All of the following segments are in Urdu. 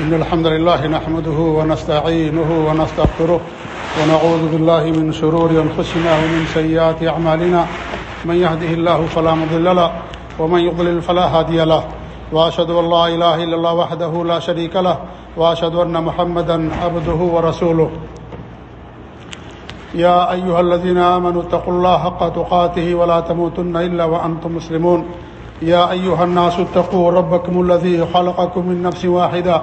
إن الحمد لله نحمده ونستعينه ونستغفره ونعوذ بالله من شرور أنفسنا ومن سيئات أعمالنا. من يهده الله فلا مضل له ومن يضلل فلا هادي له. وأشهد أن لا إله إلا الله وحده لا شريك له وأشهد أن محمدا عبده ورسوله. يا أيها الذين آمنوا اتقوا الله حق تقاته ولا تموتن إلا وأنتم مسلمون. يا أيها الناس اتقوا ربكم الذي خلقكم من نفس واحدة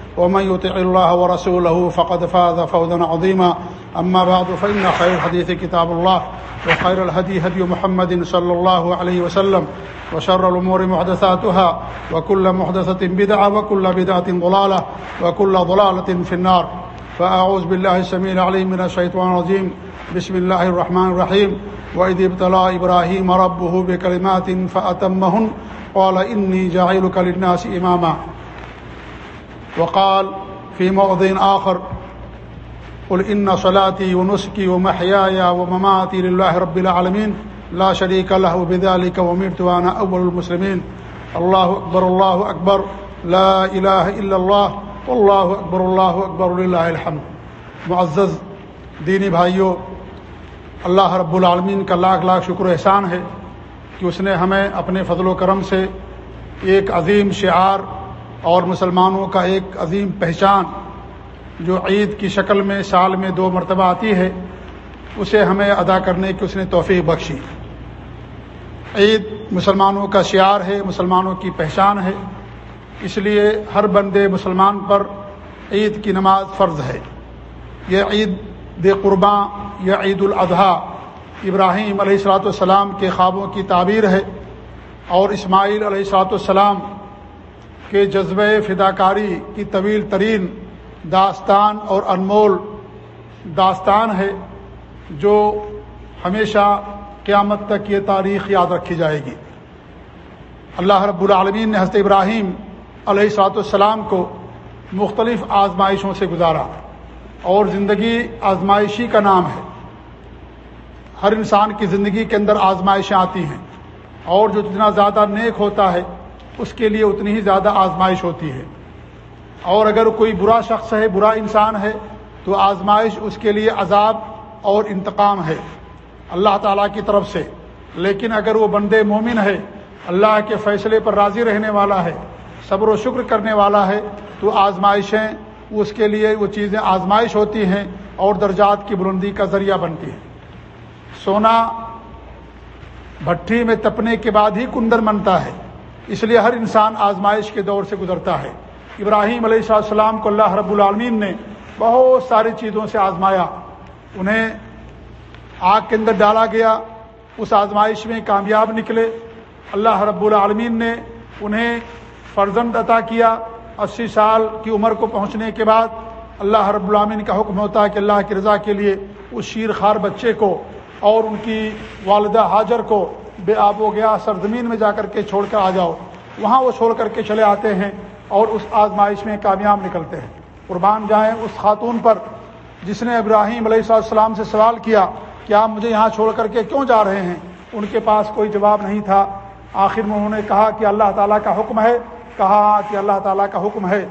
ومن يطع الله ورسوله فقد فاز فوزا عظيما. أما بعد، فإن خير الحديث كتاب الله، وخير الهدي هدي محمد صلى الله عليه وسلم، وشر الأمور محدثاتها، وكل محدثة بدعة، وكل بدعة ضلالة، وكل ضلالة في النار. فأعوذ بالله السميع العليم من الشيطان الرجيم. بسم الله الرحمن الرحيم. وإذ ابتلى إبراهيم ربه بكلمات فأتمهن. قال إني جعلك للناس إماما. وقال في موضع آخر، قل إن صلاتي ونسكي ومحياي ومماتي لله رب العالمين، لا شريك له، بذلك ومرت وأنا أول المسلمين. الله أكبر الله أكبر، لا إله إلا الله، والله أكبر، الله أكبر، لله الحمد. معزز، دینی بھائیوں اللہ رب العالمین کا لاکھ لاکھ شکر احسان ہے کہ اس نے ہمیں اپنے فضل و کرم سے ایک عظیم شعار اور مسلمانوں کا ایک عظیم پہچان جو عید کی شکل میں سال میں دو مرتبہ آتی ہے، اسے ہمیں ادا کرنے کی اس نے توفیق بخشی۔ عید مسلمانوں کا شعار ہے، مسلمانوں کی پہچان ہے۔ اس لیے ہر بندے مسلمان پر عید کی نماز فرض ہے۔ یہ عید دے قرباں یا عید الاضحیٰ، ابراہیم علیہ السلاۃ والسلام کے خوابوں کی تعبیر ہے۔ اور اسماعیل علیہ السلاۃ والسلام کے جذبہ فداکاری کی طویل ترین داستان اور انمول داستان ہے جو ہمیشہ قیامت تک یہ تاریخ یاد رکھی جائے گی۔ اللہ رب العالمین نے حضرت ابراہیم علیہ السلاۃ والسلام کو مختلف آزمائشوں سے گزارا اور زندگی آزمائشی کا نام ہے۔ ہر انسان کی زندگی کے اندر آزمائشیں آتی ہیں اور جو جتنا زیادہ نیک ہوتا ہے اس کے لیے اتنی ہی زیادہ آزمائش ہوتی ہے۔ اور اگر کوئی برا شخص ہے، برا انسان ہے، تو آزمائش اس کے لیے عذاب اور انتقام ہے۔ اللہ تعالیٰ کی طرف سے۔ لیکن اگر وہ بندے مومن ہے، اللہ کے فیصلے پر راضی رہنے والا ہے، صبر و شکر کرنے والا ہے، تو آزمائشیں اس کے لیے وہ چیزیں آزمائش ہوتی ہیں اور درجات کی بلندی کا ذریعہ بنتی ہے سونا بھٹی میں تپنے کے بعد ہی کندر بنتا ہے۔ اس لیے ہر انسان آزمائش کے دور سے گزرتا ہے۔ ابراہیم علیہ السلام کو اللہ رب العالمین نے بہت ساری چیزوں سے آزمایا۔ انہیں آگ کے اندر ڈالا گیا۔ اس آزمائش میں کامیاب نکلے۔ اللہ رب العالمین نے انہیں فرزند عطا کیا۔ اسی سال کی عمر کو پہنچنے کے بعد اللہ رب العامین کا حکم ہوتا ہے کہ اللہ کی رضا کے لیے اس شیر خار بچے کو اور ان کی والدہ حاجر کو بے آب و گیا، سرزمین میں جا کر کے چھوڑ کر آ جاؤ۔ وہاں وہ چھوڑ کر کے چلے آتے ہیں اور اس آزمائش میں کامیاب نکلتے ہیں۔ قربان جائیں اس خاتون پر جس نے ابراہیم علیہ السلام سے سوال کیا کہ آپ مجھے یہاں چھوڑ کر کے کیوں جا رہے ہیں؟ ان کے پاس کوئی جواب نہیں تھا۔ آخر میں انہوں نے کہا کہ اللہ تعالیٰ کا حکم ہے۔ کہا کہ اللہ تعالیٰ کا حکم ہے۔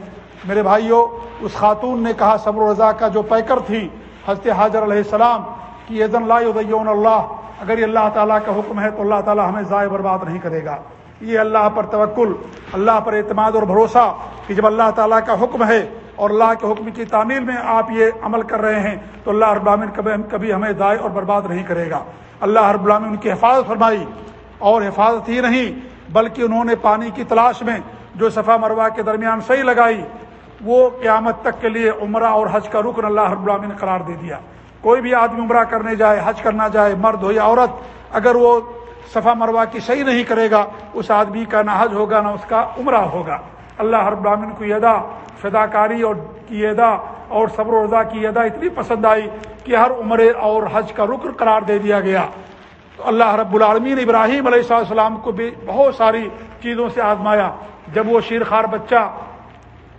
میرے بھائیوں اس خاتون نے کہا صبر و رضا کا جو پیکر تھی، حضرت حاضر علیہ السلام کہ عزن اللہ اللہ، اگر یہ اللہ تعالیٰ کا حکم ہے تو اللہ تعالیٰ ہمیں ضائع برباد نہیں کرے گا۔ یہ اللہ پر توکل، اللہ پر اعتماد اور بھروسہ کہ جب اللہ تعالیٰ کا حکم ہے اور اللہ کے حکم کی تعمیل میں آپ یہ عمل کر رہے ہیں تو اللہ رب العالمین کبھی کبھی ہمیں دائیں اور برباد نہیں کرے گا۔ اللہ رب العالمین ان کی حفاظت فرمائی، اور حفاظت ہی نہیں بلکہ انہوں نے پانی کی تلاش میں جو صفا مروا کے درمیان صحیح لگائی، وہ قیامت تک کے لیے عمرہ اور حج کا رکن اللہ رب العالمین نے قرار دے دیا۔ کوئی بھی آدمی عمرہ کرنے جائے، حج کرنا جائے، مرد ہو یا عورت، اگر وہ صفا مروا کی صحیح نہیں کرے گا، اس آدمی کا نہ حج ہوگا نہ اس کا عمرہ ہوگا۔ اللہ ہر براہین کو ادا فدا کاری اور کی ادا، اور صبر و رضا کی ادا اتنی پسند آئی کہ ہر عمرے اور حج کا رکن قرار دے دیا گیا۔ تو اللہ رب العالمین ابراہیم علیہ السلام کو بھی بہت ساری چیزوں سے آزمایا۔ جب وہ شیر خار بچہ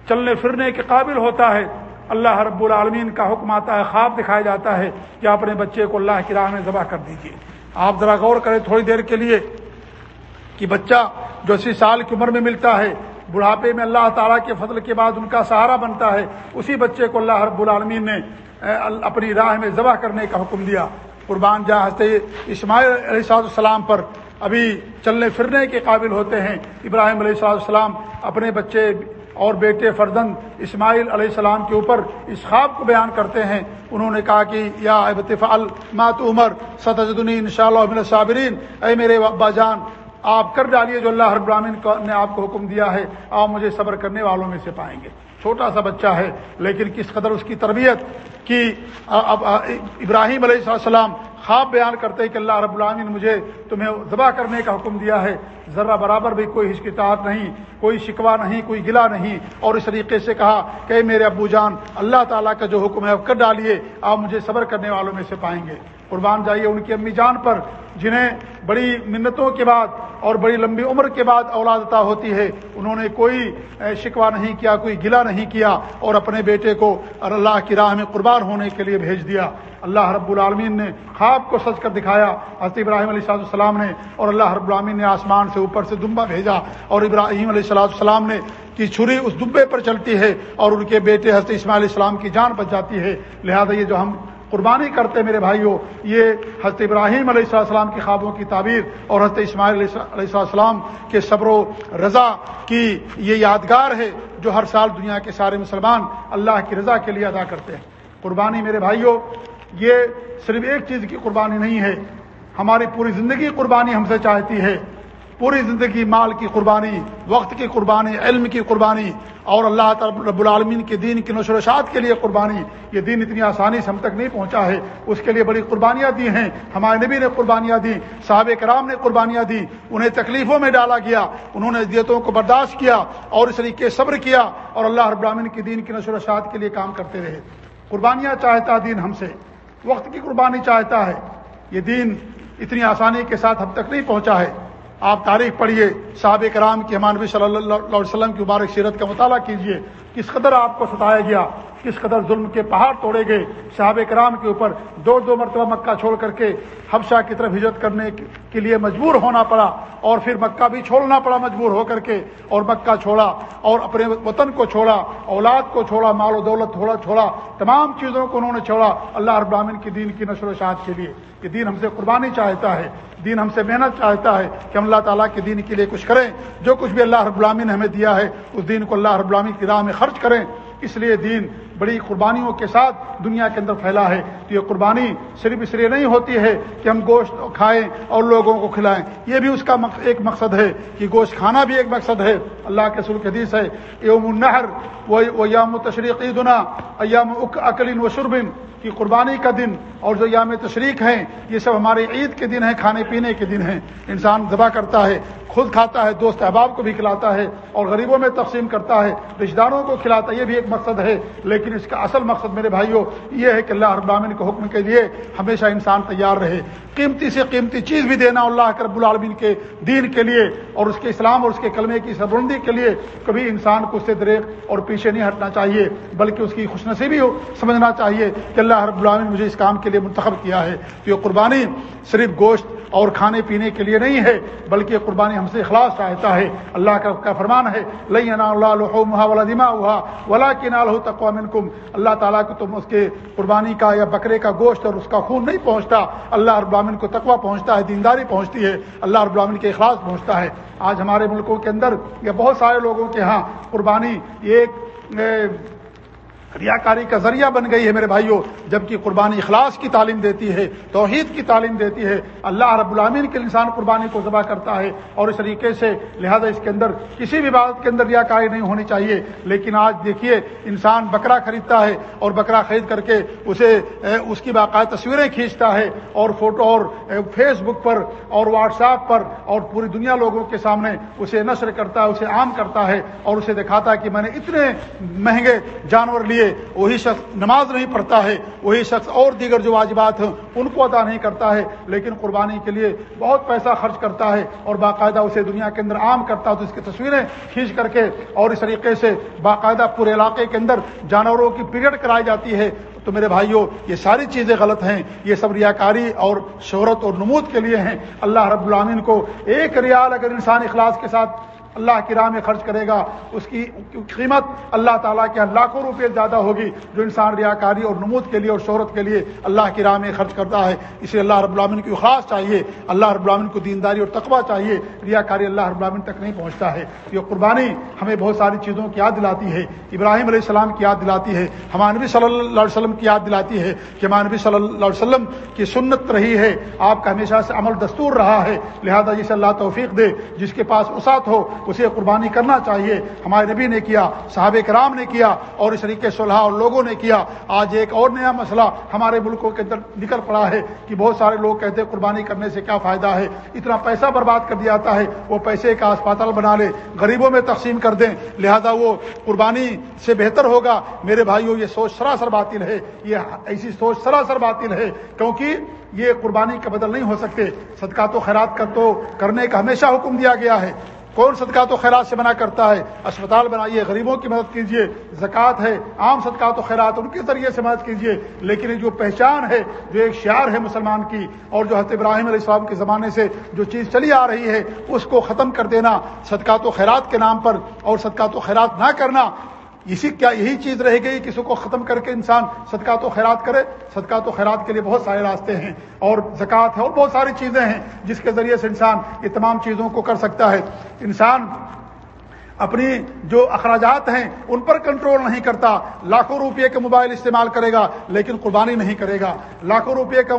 چلنے پھرنے کے قابل ہوتا ہے اللہ رب العالمین کا حکم آتا ہے، خواب دکھایا جاتا ہے کہ اپنے بچے کو اللہ کی راہ میں ذبح کر دیجیے آپ ذرا غور کریں تھوڑی دیر کے لیے کہ بچہ جو اسی سال کی عمر میں ملتا ہے، بڑھاپے میں اللہ تعالیٰ کے فضل کے بعد ان کا سہارا بنتا ہے، اسی بچے کو اللہ رب العالمین نے اپنی راہ میں ذبح کرنے کا حکم دیا۔ قربان جہاں ہنستے اسماعیل علیہ السلام پر ابھی چلنے پھرنے کے قابل ہوتے ہیں۔ ابراہیم علیہ السلام اپنے بچے اور بیٹے فردن اسماعیل علیہ السلام کے اوپر اس خواب کو بیان کرتے ہیں۔ انہوں نے کہا کہ یا ابتفال مات عمر ستجدنی ان شاء اللہ صابرین اے میرے ابا جان، آپ کر ڈالیے جو اللہ رب العالمین نے آپ کو حکم دیا ہے۔ آپ مجھے صبر کرنے والوں میں سے پائیں گے۔ چھوٹا سا بچہ ہے، لیکن کس قدر اس کی تربیت کی ابراہیم علیہ السلام خواب بیان کرتے کہ اللہ رب العالمین نے مجھے تمہیں ذبح کرنے کا حکم دیا ہے۔ ذرا برابر بھی کوئی ہچکچاہٹ نہیں، کوئی شکوہ نہیں، کوئی گلا نہیں۔ اور اس طریقے سے کہا کہ میرے ابو جان، اللہ تعالیٰ کا جو حکم ہے کر ڈالیے، آپ مجھے صبر کرنے والوں میں سے پائیں گے۔ قربان جائیے ان کی امی جان پر، جنہیں بڑی منتوں کے بعد اور بڑی لمبی عمر کے بعد اولاد عطا ہوتی ہے۔ انہوں نے کوئی شکوہ نہیں کیا، کوئی گلا نہیں کیا اور اپنے بیٹے کو اللہ کی راہ میں قربان ہونے کے لیے بھیج دیا۔ اللہ رب العالمین نے خواب کو سچ کر دکھایا۔ حضرت ابراہیم علیہ صلاح السلام نے اور اللہ رب العالمین نے آسمان سے اوپر سے دمبا بھیجا اور ابراہیم علیہ صلاح السلام نے کی چھری اس دبے پر چلتی ہے اور ان کے بیٹے حضرت اسماعیل علیہ السلام کی جان بچ جاتی ہے۔ لہذا یہ جو ہم قربانی کرتے میرے بھائیوں یہ حضرت ابراہیم علیہ السلام کی خوابوں کی تعبیر اور حضرت اسماعیل علیہ السلام کے صبر و رضا کی یہ یادگار ہے جو ہر سال دنیا کے سارے مسلمان اللہ کی رضا کے لیے ادا کرتے ہیں۔ قربانی میرے بھائیوں یہ صرف ایک چیز کی قربانی نہیں ہے، ہماری پوری زندگی قربانی ہم سے چاہتی ہے۔ پوری زندگی مال کی قربانی، وقت کی قربانی، علم کی قربانی اور اللہ تعالی رب العالمین کے دین کی نشر و شاعت کے لیے قربانی، یہ دین اتنی آسانی سے ہم تک نہیں پہنچا ہے۔ اس کے لیے بڑی قربانیاں دی ہیں۔ ہمارے نبی نے قربانیاں دی صحاب کرام نے قربانیاں دی انہیں تکلیفوں میں ڈالا گیا، انہوں نے دیتوں کو برداشت کیا اور اس طریقے صبر کیا اور اللہ رب العالمین کے دین کی نشر و شاعت کے لیے کام کرتے رہے۔ قربانیاں چاہتا دین ہم سے، وقت کی قربانی چاہتا ہے۔ یہ دین اتنی آسانی کے ساتھ ہم تک نہیں پہنچا ہے۔ آپ تاریخ پڑھیے، صحابہ کرام کی ہمانبی صلی اللہ علیہ وسلم کی مبارک سیرت کا مطالعہ کیجیے۔ کس قدر آپ کو ستایا گیا، کس قدر ظلم کے پہاڑ توڑے گئے۔ صحاب کرام کے اوپر دو دو مرتبہ مکہ چھوڑ کر کے حفشہ کی طرف ہجرت کرنے کے لیے مجبور ہونا پڑا اور پھر مکہ بھی چھوڑنا پڑا مجبور ہو کر کے اور مکہ چھوڑا اور اپنے وطن کو چھوڑا، اولاد کو چھوڑا، مال و دولت تھوڑا چھوڑا، تمام چیزوں کو انہوں نے چھوڑا۔ اللہ ابراہین کی دین کی نشر و شاعت کے لیے کہ دین ہم سے قربانی چاہتا ہے، دین ہم سے محنت چاہتا ہے کہ ہم اللہ تعالیٰ کے دین کے لیے کچھ کریں۔ جو کچھ بھی اللہ رب العالمین نے ہمیں دیا ہے، اس دین کو اللہ رب العالمین کی راہ میں خرچ کریں، اس لیے دین بڑی قربانیوں کے ساتھ دنیا کے اندر پھیلا ہے۔ تو یہ قربانی صرف اس لیے نہیں ہوتی ہے کہ ہم گوشت کھائیں اور لوگوں کو کھلائیں۔ یہ بھی اس کا ایک مقصد ہے کہ گوشت کھانا بھی ایک مقصد ہے۔ اللہ کے سلک حدیث ہے، یوم النحر وہ یام تشریق عیدنا ایام اکلین و شربن کی قربانی کا دن اور جو یام تشریق ہیں، یہ سب ہمارے عید کے دن ہیں، کھانے پینے کے دن ہیں۔ انسان ذبح کرتا ہے خود کھاتا ہے، دوست احباب کو بھی کھلاتا ہے اور غریبوں میں تقسیم کرتا ہے۔ رشتہ داروں کو کھلاتا ہے یہ بھی ایک مقصد ہے۔ لیکن اس کا اصل مقصد میرے بھائیوں یہ ہے کہ اللہ ابامن کے حکم کے لیے ہمیشہ انسان تیار رہے۔ قیمتی سے قیمتی چیز بھی دینا اللہ کے رب العالمین کے دین کے لیے اور اس کے اسلام اور اس کے کلمے کی سربندی کے لیے کبھی انسان کو اس سے دریک اور پیچھے نہیں ہٹنا چاہیے، بلکہ اس کی خوش نصیبی ہو، سمجھنا چاہیے کہ اللہ رب العالمین مجھے اس کام کے لیے منتخب کیا ہے۔ تو یہ قربانی صرف گوشت اور کھانے پینے کے لیے نہیں ہے، بلکہ قربانی ہم سے اخلاص چاہتا ہے۔ اللہ کا فرمان ہے لئی اللہ ہوا ولا کی نال ہو تقوام اللہ تعالیٰ کو تم اس کے قربانی کا یا بکرے کا گوشت اور اس کا خون نہیں پہنچتا۔ اللہ ابراہین کو تقوا پہنچتا ہے، دینداری پہنچتی ہے۔ اللہ ابراہین کے اخلاص پہنچتا ہے۔ آج ہمارے ملکوں کے اندر یا بہت سارے لوگوں کے ہاں قربانی ایک ریاکاری کا ذریعہ بن گئی ہے میرے بھائیوں جبکہ قربانی اخلاص کی تعلیم دیتی ہے، توحید کی تعلیم دیتی ہے۔ اللہ رب العامین کے انسان قربانی کو ذبح کرتا ہے اور اس طریقے سے، لہذا اس کے اندر کسی بھی بات کے اندر ریاکاری نہیں ہونی چاہیے۔ لیکن آج دیکھیے، انسان بکرا خریدتا ہے اور بکرا خرید کر کے اسے اس کی باقاعدہ تصویریں کھینچتا ہے اور فوٹو اور فیس بک پر اور واٹس ایپ پر اور پوری دنیا لوگوں کے سامنے اسے نشر کرتا ہے اسے عام کرتا ہے اور اسے دکھاتا ہے کہ میں نے اتنے مہنگے جانور لیے لیے وہی شخص نماز نہیں پڑھتا ہے، وہی شخص اور دیگر جو واجبات ہیں، ان کو ادا نہیں کرتا ہے، لیکن قربانی کے لیے بہت پیسہ خرچ کرتا ہے اور باقاعدہ اسے دنیا کے اندر عام کرتا ہے، تو اس کی تصویریں کھینچ کر کے اور اس طریقے سے باقاعدہ پورے علاقے کے اندر جانوروں کی پیریڈ کرائی جاتی ہے۔ تو میرے بھائیوں یہ ساری چیزیں غلط ہیں، یہ سب ریاکاری اور شہرت اور نمود کے لیے ہیں۔ اللہ رب العامین کو ایک ریال اگر انسان اخلاص کے ساتھ اللہ کی راہ میں خرچ کرے گا، اس کی قیمت اللہ تعالیٰ کے لاکھوں روپے زیادہ ہوگی جو انسان ریاکاری اور نمود کے لیے اور شہرت کے لیے اللہ کی راہ میں خرچ کرتا ہے۔ اسے اللہ رب العالمین کی خاص چاہیے، اللہ رب العالمین کو دینداری اور تقوی چاہیے۔ ریاکاری اللہ رب العالمین تک نہیں پہنچتا ہے۔ یہ قربانی ہمیں بہت ساری چیزوں کی یاد دلاتی ہے۔ ابراہیم علیہ السلام کی یاد دلاتی ہے۔ ہمارے نبی صلی اللہ علیہ وسلم کی یاد دلاتی ہے کہ ہمارے نبی صلی اللہ علیہ وسلم کی سنت رہی ہے۔ آپ کا ہمیشہ سے عمل دستور رہا ہے، لہذا جسے اللہ توفیق دے، جس کے پاس اسات ہو اسے قربانی کرنا چاہیے۔ ہمارے نبی نے کیا، صحابہ کرام نے کیا اور اس طریقے صلاح اور لوگوں نے کیا۔ آج ایک اور نیا مسئلہ ہمارے ملکوں کے اندر نکل پڑا ہے کہ بہت سارے لوگ کہتے ہیں قربانی کرنے سے کیا فائدہ ہے۔ اتنا پیسہ برباد کر دیا جاتا ہے، وہ پیسے کا اسپتال بنا لے، غریبوں میں تقسیم کر دیں۔ لہذا وہ قربانی سے بہتر ہوگا۔ میرے بھائیوں، یہ سوچ سراسر باطل ہے۔ یہ ایسی سوچ سراسر باطل ہے۔ کیونکہ یہ قربانی کا بدل نہیں ہو سکتے۔ صدقات و خیرات کر تو کرنے کا ہمیشہ حکم دیا گیا ہے۔ کون صدقات و خیرات سے منع کرتا ہے؟ اسپتال بنائیے، غریبوں کی مدد کیجیے، زکوٰۃ ہے، عام صدقات و خیرات ان کے ذریعے سے مدد کیجیے، لیکن جو پہچان ہے، جو ایک شعار ہے مسلمان کی، اور جو حضرت ابراہیم علیہ السلام کے زمانے سے جو چیز چلی آ رہی ہے، اس کو ختم کر دینا، صدقات و خیرات کے نام پر اور صدقات و خیرات نہ کرنا اسی کیا یہی چیز رہ گئی کسی کو ختم کر کے انسان صدقات و خیرات کرے؟ صدقات و خیرات کے لیے بہت سارے راستے ہیں اور زکوٰۃ ہے اور بہت ساری چیزیں ہیں جس کے ذریعے سے انسان یہ تمام چیزوں کو کر سکتا ہے۔ انسان اپنی جو اخراجات ہیں، ان پر کنٹرول نہیں کرتا۔ لاکھوں روپے کا موبائل استعمال کرے گا، لیکن قربانی نہیں کرے گا۔ لاکھوں روپے کا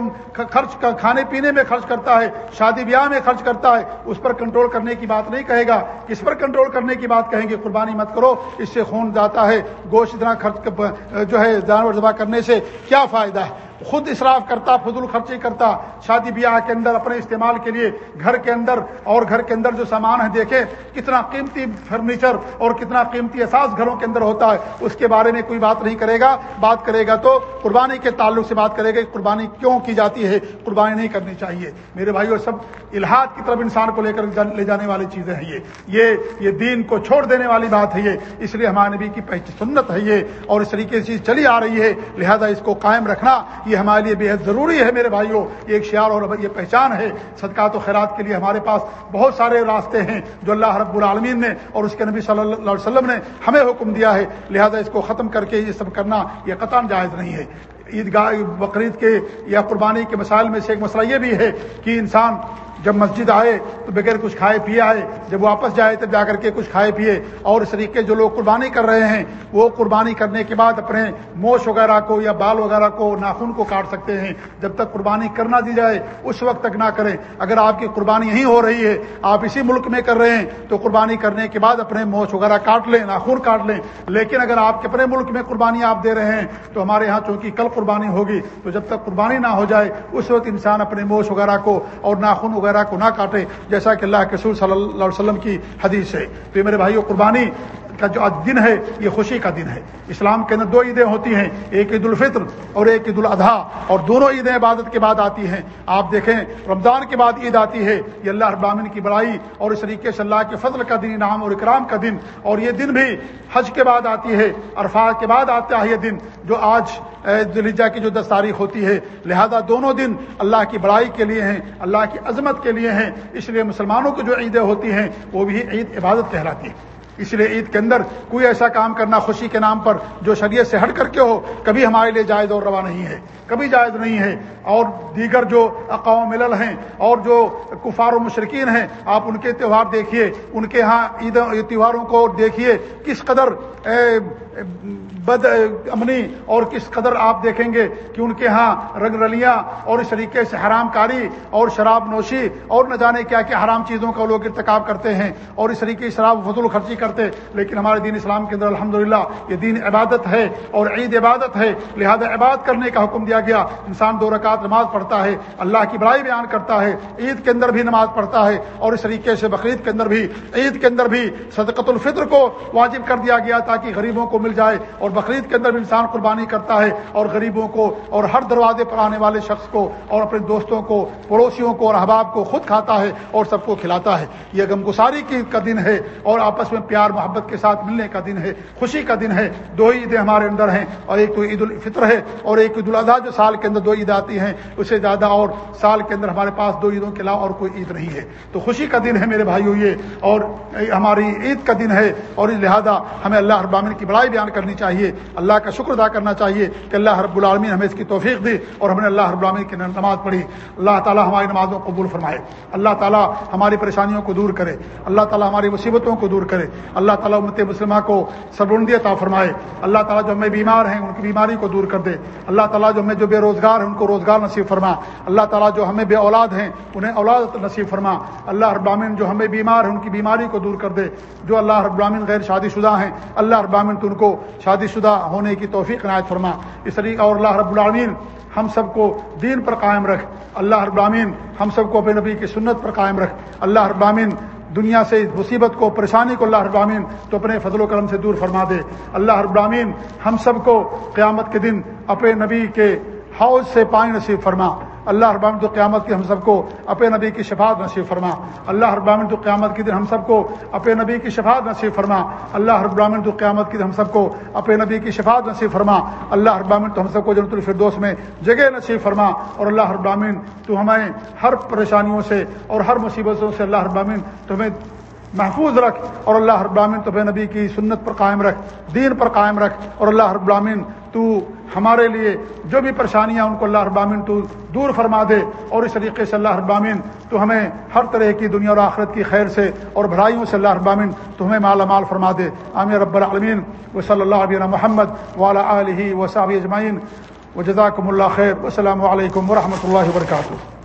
خرچ کھانے پینے میں خرچ کرتا ہے، شادی بیاہ میں خرچ کرتا ہے، اس پر کنٹرول کرنے کی بات نہیں کہے گا۔ کس پر کنٹرول کرنے کی بات کہیں گے؟ قربانی مت کرو، اس سے خون جاتا ہے۔ گوشت اتنا خرچ جو ہے، جانور ذبح کرنے سے کیا فائدہ ہے؟ خود اصراف کرتا فضول خرچی کرتا، شادی بیاہ کے اندر اپنے استعمال کے لیے گھر کے اندر اور گھر کے اندر جو سامان ہے دیکھے کتنا قیمتی فرنیچر اور کتنا قیمتی احساس گھروں کے اندر ہوتا ہے۔ اس کے بارے میں کوئی بات نہیں کرے گا۔ بات کرے گا تو قربانی کے تعلق سے بات کرے گا قربانی کیوں کی جاتی ہے۔ قربانی نہیں کرنی چاہیے۔ میرے بھائیوں سب الحاظ کی طرف انسان کو لے کر لے جانے والی چیزیں ہیں یہ یہ دین کو چھوڑ دینے والی بات ہے یہ۔ اس لیے ہمارے نبی کی پہچ سنت ہے یہ۔ اور اس طریقے سے چلی آ رہی ہے۔ لہذا اس کو قائم رکھنا، یہ ہمارے لیے بے حد ضروری ہے میرے بھائیوں ایک شعار اور یہ پہچان ہے۔ صدقات و خیرات کے لیے ہمارے پاس بہت سارے راستے ہیں جو اللہ رب العالمین نے اور اس کے نبی صلی اللہ علیہ وسلم نے ہمیں حکم دیا ہے۔ لہذا اس کو ختم کر کے یہ سب کرنا یہ قطع جائز نہیں ہے۔ عید گاہ بقرعید کے یا قربانی کے مسائل میں سے ایک مسئلہ یہ بھی ہے کہ انسان جب مسجد آئے تو بغیر کچھ کھائے پیے آئے، جب واپس جائے تب جا کر کے کچھ کھائے پیے۔ اور اس طریقے جو لوگ قربانی کر رہے ہیں، وہ قربانی کرنے کے بعد اپنے موش وغیرہ کو یا بال وغیرہ کو، ناخن کو کاٹ سکتے ہیں۔ جب تک قربانی کرنا دی جائے، اس وقت تک نہ کریں۔ اگر آپ کی قربانی یہیں ہو رہی ہے، آپ اسی ملک میں کر رہے ہیں، تو قربانی کرنے کے بعد اپنے موش وغیرہ کاٹ لیں، ناخن کاٹ لیں۔ لیکن اگر آپ کے اپنے ملک میں قربانی آپ دے رہے ہیں، تو ہمارے یہاں چونکہ کل قربانی ہوگی، تو جب تک قربانی نہ ہو جائے، اس وقت انسان اپنے موش وغیرہ کو اور ناخن وغیرہ وغیرہ کو نہ کاٹے، جیسا کہ اللہ کے رسول صلی اللہ علیہ وسلم کی حدیث ہے۔ تو میرے بھائیو، قربانی کا جو آج دن ہے، یہ خوشی کا دن ہے۔ اسلام کے اندر دو عیدیں ہوتی ہیں، ایک عید الفطر اور ایک عید الاضحیٰ۔ اور دونوں عیدیں عبادت کے بعد آتی ہیں۔ آپ دیکھیں، رمضان کے بعد عید آتی ہے، یہ اللہ ابامن کی بڑائی اور اس طریقے سے اللہ کے فضل کا دن، انعام اور اکرام کا دن۔ اور یہ دن بھی حج کے بعد آتی ہے عرفات کے بعد آتا ہے یہ دن۔ جو آج دلیجہ کی جو دس تاریخ ہوتی ہے، لہذا دونوں دن اللہ کی بڑائی کے لیے ہیں، اللہ کی عظمت کے لیے ہیں، اس لیے مسلمانوں کی جو عیدیں ہوتی ہیں، وہ بھی عید عبادت کہلاتی ہے اس لیے عید کے اندر کوئی ایسا کام کرنا خوشی کے نام پر جو شریعت سے ہٹ کر کے ہو، کبھی ہمارے لیے جائز اور روا نہیں ہے، کبھی جائز نہیں ہے۔ اور دیگر جو اقوام ملل ہیں اور جو کفار و مشرقین ہیں، آپ ان کے تہوار دیکھیے، ان کے ہاں عید تہواروں کو دیکھیے، کس قدر بد، امنی، اور کس قدر آپ دیکھیں گے کہ ان کے ہاں رنگ رلیاں اور اس طریقے سے حرام کاری اور شراب نوشی اور نہ جانے کیا کیا حرام چیزوں کا لوگ ارتکاب کرتے ہیں اور اس طریقے شراب فضول خرچی کرتے، لیکن ہمارے دین اسلام کے اندر الحمد یہ دین عبادت ہے اور عید عبادت ہے، لہذا عبادت کرنے کا حکم دیا گیا۔ انسان دو رکعت نماز پڑھتا ہے، اللہ کی بڑائی بیان کرتا ہے، عید کے اندر بھی نماز پڑھتا ہے اور اس طریقے سے بقرعید کے اندر بھی، عید کے اندر بھی صدقۃ الفطر کو واجب کر دیا گیا تاکہ غریبوں کو مل جائے اور بقرعید کے اندر بھی انسان قربانی کرتا ہے اور غریبوں کو اور ہر دروازے پر آنے والے شخص کو اور اپنے دوستوں کو، پڑوسیوں کو اور احباب کو خود کھاتا ہے اور سب کو کھلاتا ہے۔ یہ غمگساری کی کا دن ہے اور آپس میں پیار محبت کے ساتھ ملنے کا دن ہے، خوشی کا دن ہے۔ دو عیدیں ہمارے اندر ہیں اور ایک تو عید الفطر ہے اور ایک عید الاضحیٰ جو سال کے اندر دو عید آتی ہیں اس سے زیادہ اور سال کے اندر ہمارے پاس دو عیدوں کے علاوہ اور کوئی عید نہیں ہے۔ تو خوشی کا دن ہے میرے بھائیو یہ، اور ہماری عید کا دن ہے، اور اس لہٰذا ہمیں اللہ ابامن کی بڑائی بیان کرنی چاہیے۔ اللہ کا شکر ادا کرنا چاہیے کہ اللہ رب العالمین ہمیں اس کی توفیق دی اور ہم نے اللہ رب العالمین کی نماز پڑھی۔ اللہ تعالیٰ ہماری نمازوں کو قبول فرمائے۔ اللہ تعالیٰ ہماری پریشانیوں کو دور کرے۔ اللہ تعالیٰ ہماری مصیبتوں کو دور کرے۔ اللہ تعالیٰ امت مسلمہ کو سبرندی عطا فرمائے۔ اللہ تعالیٰ جو ہمیں بیمار ہیں، ان کی بیماری کو دور کر دے۔ اللہ تعالیٰ جو ہمیں جو بے روزگار ہیں، ان کو روزگار نصیب فرما۔ اللہ تعالیٰ جو ہمیں بے اولاد ہیں، انہیں اولاد نصیب فرما۔ اللہ ابامن جو ہمیں بیمار ہیں، ان کی بیماری کو دور کر دے۔ جو اللہ ابامن غیر شادی شدہ ہیں، اللہ ابامن تو ان کو شادی شدہ ہونے کی توفیق عنایت فرما۔ اس طریقہ اور اللہ رب العامین ہم سب کو دین پر قائم رکھ۔ اللہ ابامین ہم سب کو اپنے نبی کی سنت پر قائم رکھ۔ اللہ ابامین دنیا سے مصیبت کو، پریشانی کو اللہ ابامین تو اپنے فضل و کرم سے دور فرما دے۔ اللہ ابامین ہم سب کو قیامت کے دن اپنے نبی کے حوض سے پانی نصیب فرما۔ اللہ ابامن تو قیامت کی ہم سب کو اپنے نبی کی شفاعت نصیب فرما۔ اللہ ابامن تو قیامت کی دن ہم سب کو اپنے نبی کی شفاعت نصیب فرما۔ اللہ ابامن تو قیامت کی دن ہم سب کو اپنے نبی کی شفاعت نصیب فرما۔ اللہ ابامن تو ہم سب کو جنت الفردوس میں جگہ نصیب فرما۔ اور اللہ ابامن تو ہمیں ہر پریشانیوں سے اور ہر مصیبتوں سے اللہ ابامن تو ہمیں محفوظ رکھ اور اللہ ابامن تو نبی کی سنت پر قائم رکھ، دین پر قائم رکھ اور اللہ ابامن تو ہمارے لیے جو بھی پریشانیاں ان کو اللہ ابامن تو دور فرما دے اور اس طریقے سے اللہ ابامن تو ہمیں ہر طرح کی دنیا اور آخرت کی خیر سے اور بھلائیوں سے اللہ ابامن تو ہمیں مالا مال فرما دے۔ عامر رب العالمین۔ و صلی اللہ علیہ محمد والا علیہ و صاب اجمعین۔ و جزاکم اللہ خیر۔ السلام علیکم و رحمۃ اللہ وبرکاتہ۔